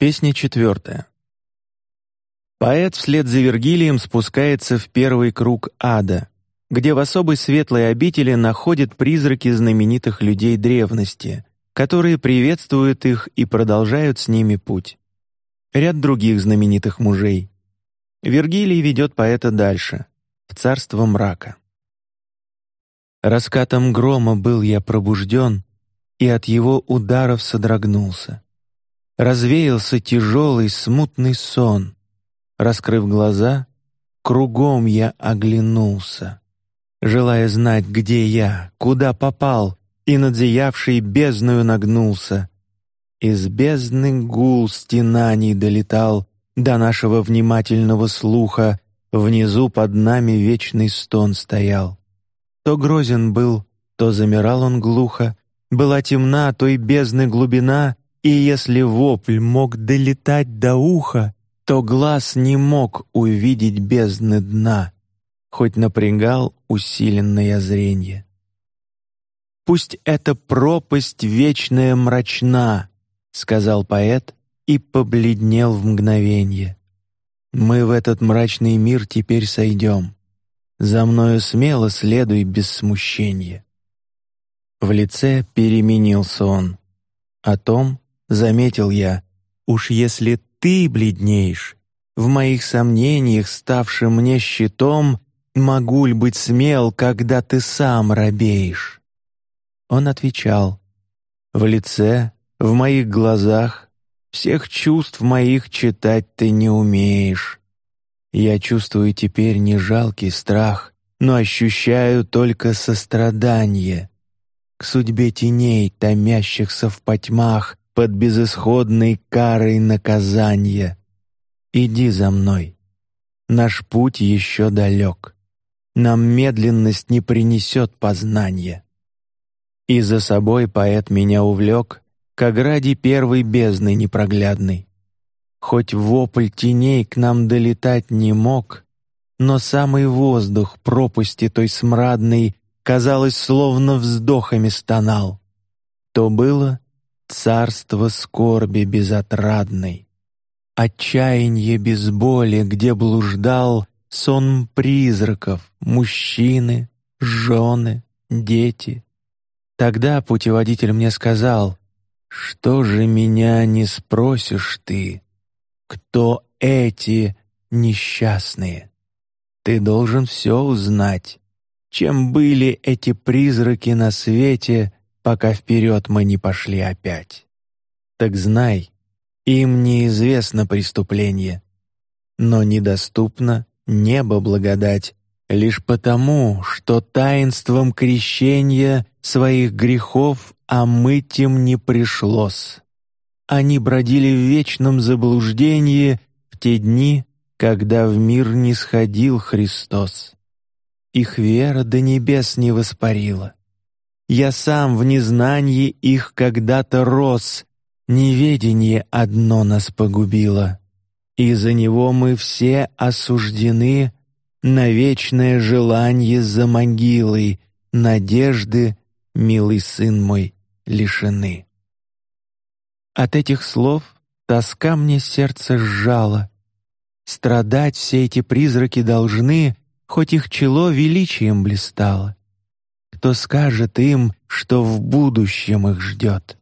Песня четвертая. Поэт вслед за Вергилием спускается в первый круг ада, где в особой светлой обители находят призраки знаменитых людей древности, которые приветствуют их и продолжают с ними путь. Ряд других знаменитых мужей. Вергилий ведет поэта дальше, в царство мрака. Раскатом грома был я пробужден, и от его ударов содрогнулся развеялся тяжелый смутный сон. Раскрыв глаза, кругом я оглянулся, желая знать, где я, куда попал, и над зиявшей бездною нагнулся. Из бездны гул стенаний долетал до нашего внимательного слуха. Внизу под нами вечный стон стоял. То грозен был, то замирал он глухо. Была темна той бездны глубина, и если вопль мог долетать до уха, то глаз не мог увидеть бездны дна, хоть напрягал усиленное зрение. Пусть эта пропасть вечная мрачна, сказал поэт и побледнел в мгновенье. Мы в этот мрачный мир теперь сойдем. За мною смело следуй без смущения. В лице переменился он. О том заметил я, уж если ты бледнеешь, в моих сомнениях, ставшим мне щитом, могу ли быть смел, когда ты сам робеешь? Он отвечал: в лице, в моих глазах, всех чувств моих читать ты не умеешь. Я чувствую теперь не жалкий страх, но ощущаю только сострадание к судьбе теней, томящихся в потьмах, под безысходной карой наказания. Иди за мной. Наш путь еще далек. Нам медленность не принесет познания. И за собой поэт меня увлек к ограде первой бездны непроглядной. Хоть вопль теней к нам долетать не мог, но самый воздух пропасти той смрадной, казалось, словно вздохами стонал. То было, царство скорби безотрадной, отчаяние без боли, где блуждал сон призраков, мужчины, жены, дети. Тогда путеводитель мне сказал: что же меня не спросишь ты, кто эти несчастные? Ты должен все узнать. Чем были эти призраки на свете? Пока вперед мы не пошли опять. Так знай, им неизвестно преступление, но недоступно небо благодать лишь потому, что таинством крещения своих грехов омыть им не пришлось. Они бродили в вечном заблуждении в те дни, когда в мир не сходил Христос. Их вера до небес не воспарила. Я сам в незнании их когда-то рос, неведение одно нас погубило, и за него мы все осуждены на вечное желание за могилой, надежды, милый сын мой, лишены. От этих слов тоска мне сердце сжала. Страдать все эти призраки должны, хоть их чело величием блистало кто скажет им, что в будущем их ждет.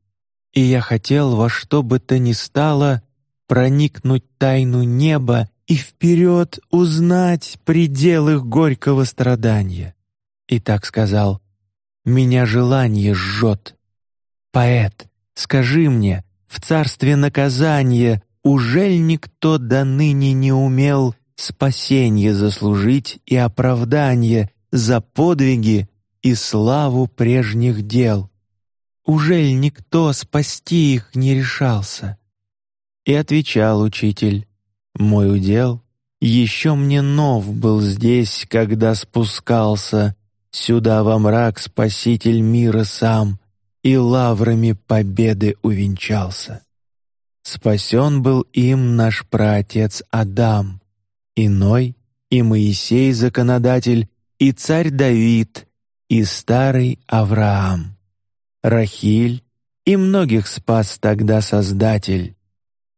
И я хотел во что бы то ни стало проникнуть тайну неба и вперед узнать предел их горького страдания. И так сказал: меня желание жжет. Поэт, скажи мне, в царстве наказания ужель никто до ныне не умел спасение заслужить и оправдание за подвиги и славу прежних дел. Ужель никто спасти их не решался? И отвечал учитель: мой удел еще мне нов был здесь, когда спускался сюда во мрак Спаситель мира сам и лаврами победы увенчался. Спасен был им наш праотец Адам, иной и Моисей законодатель и царь Давид и старый Авраам, Рахиль и многих спас тогда Создатель.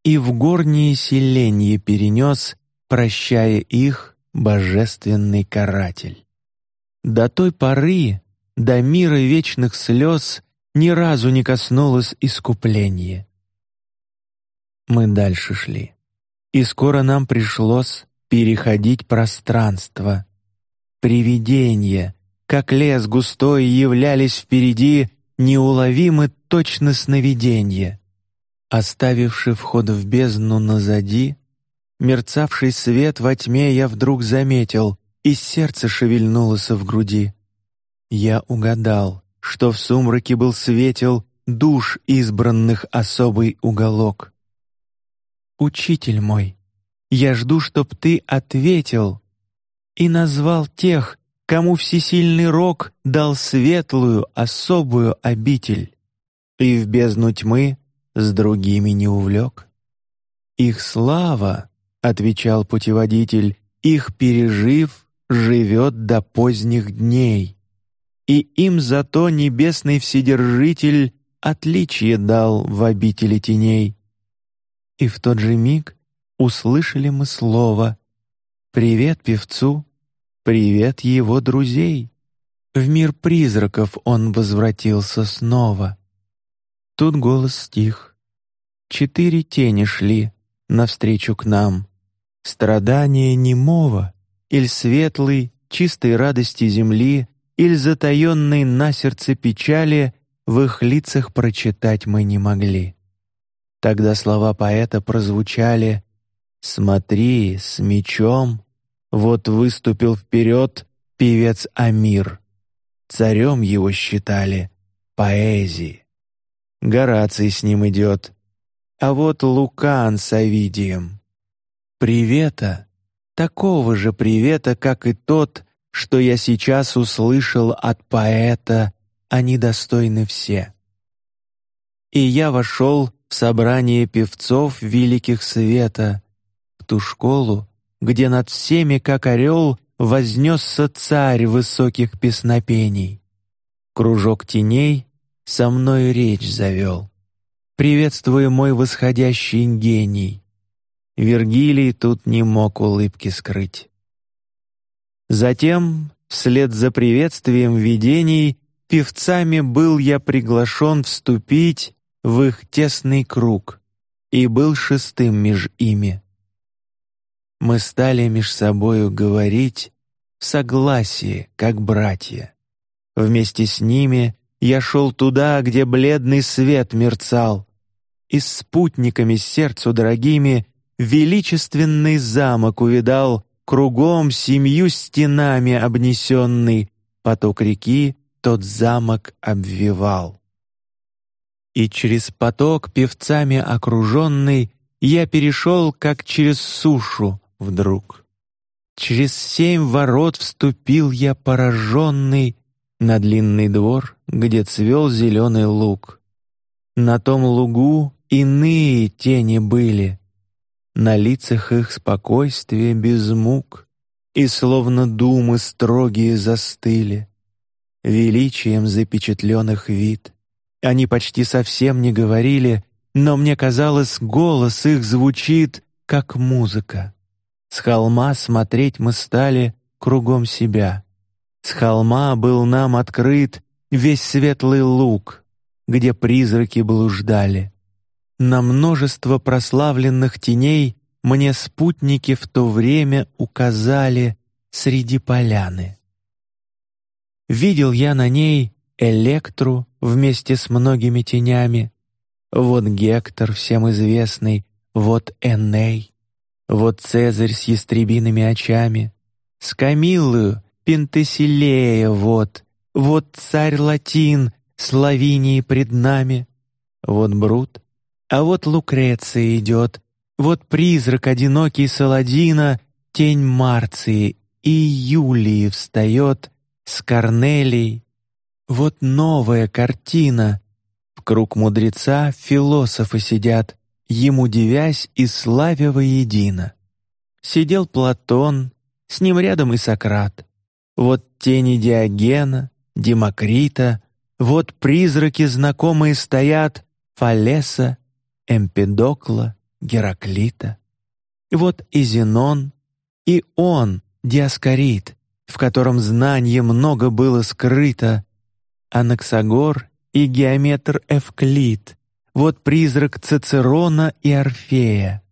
и в горние селенье перенес, прощая их, божественный каратель. До той поры, до мира вечных слез, ни разу не коснулось искупление. Мы дальше шли, и скоро нам пришлось переходить пространство. Привидения, как лес густой, являлись впереди, неуловимы точно сновиденье. Оставивший вход в бездну назади, мерцавший свет во тьме я вдруг заметил, и сердце шевельнулось в груди. Я угадал, что в сумраке был светел душ избранных особый уголок. Учитель мой, я жду, чтоб ты ответил и назвал тех, кому всесильный рок дал светлую особую обитель, и в бездну тьмы с другими не увлек. Их слава, отвечал путеводитель, их пережив, живет до поздних дней, и им зато небесный вседержитель отличие дал в обители теней. И в тот же миг услышали мы слово «Привет певцу, привет его друзей». В мир призраков он возвратился снова. Тут голос стих. Четыре тени шли навстречу к нам. Страдания немого, иль светлый, чистой радости земли, иль затаенной на сердце печали в их лицах прочитать мы не могли. Тогда слова поэта прозвучали: "Смотри, с мечом, вот выступил вперед певец Амир, царем его считали поэзии. Гораций с ним идет, а вот Лукан с Овидием. Привета, такого же привета, как и тот, что я сейчас услышал от поэта, они достойны все. И я вошел в собрание певцов великих света, в ту школу, где над всеми, как орел, вознесся царь высоких песнопений. Кружок теней со мной речь завел. Приветствую мой восходящий гений. Вергилий тут не мог улыбки скрыть. Затем, вслед за приветствием видений, певцами был я приглашен вступить в их тесный круг и был шестым меж ими. Мы стали меж собою говорить в согласии, как братья. Вместе с ними я шел туда, где бледный свет мерцал, и с спутниками сердцу дорогими величественный замок увидал, кругом семью стенами обнесенный, поток реки тот замок обвивал. И через поток певцами окруженный я перешел, как через сушу вдруг. Через семь ворот вступил я пораженный на длинный двор, где цвел зеленый луг. На том лугу иные тени были, на лицах их спокойствие без мук, и словно думы строгие застыли, величием запечатленных вид. Они почти совсем не говорили, но мне казалось, голос их звучит как музыка. С холма смотреть мы стали кругом себя. С холма был нам открыт весь светлый луг, где призраки блуждали. На множество прославленных теней мне спутники в то время указали среди поляны. Видел я на ней Электру вместе с многими тенями. Вот Гектор всем известный, вот Эней, вот Цезарь с ястребиными очами, с Камиллою Пентеселея вот, вот царь Латин с пред нами, вот Брут, а вот Лукреция идет, вот призрак одинокий Саладина, тень Марции и Юлии встает с Корнелией. Вот новая картина. В круг мудреца философы сидят, ему дивясь и славя воедино. Сидел Платон, с ним рядом и Сократ. Вот тени Диогена, Демокрита, вот призраки знакомые стоят Фалеса, Эмпедокла, Гераклита. Вот и Зенон, и он, Диаскорид, в котором знание много было скрыто, Анаксагор и геометр Эвклид, вот призрак Цицерона и Орфея,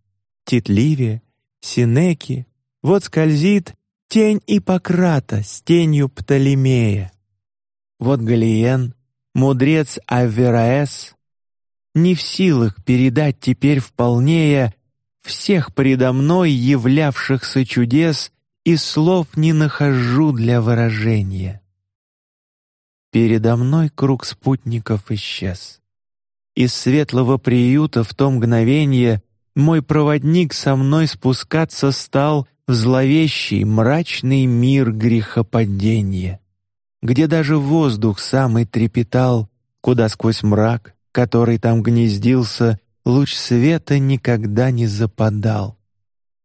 Тит Ливия, Синеки, вот скользит тень Ипократа с тенью Птолемея. Вот Галиен, мудрец Авераэс, не в силах передать теперь вполнее всех предо мной являвшихся чудес и слов не нахожу для выражения. Передо мной круг спутников исчез. Из светлого приюта в то мгновение мой проводник со мной спускаться стал в зловещий мрачный мир грехопадения, где даже воздух самый трепетал, куда сквозь мрак, который там гнездился, луч света никогда не западал.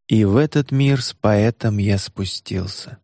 И в этот мир с поэтом я спустился.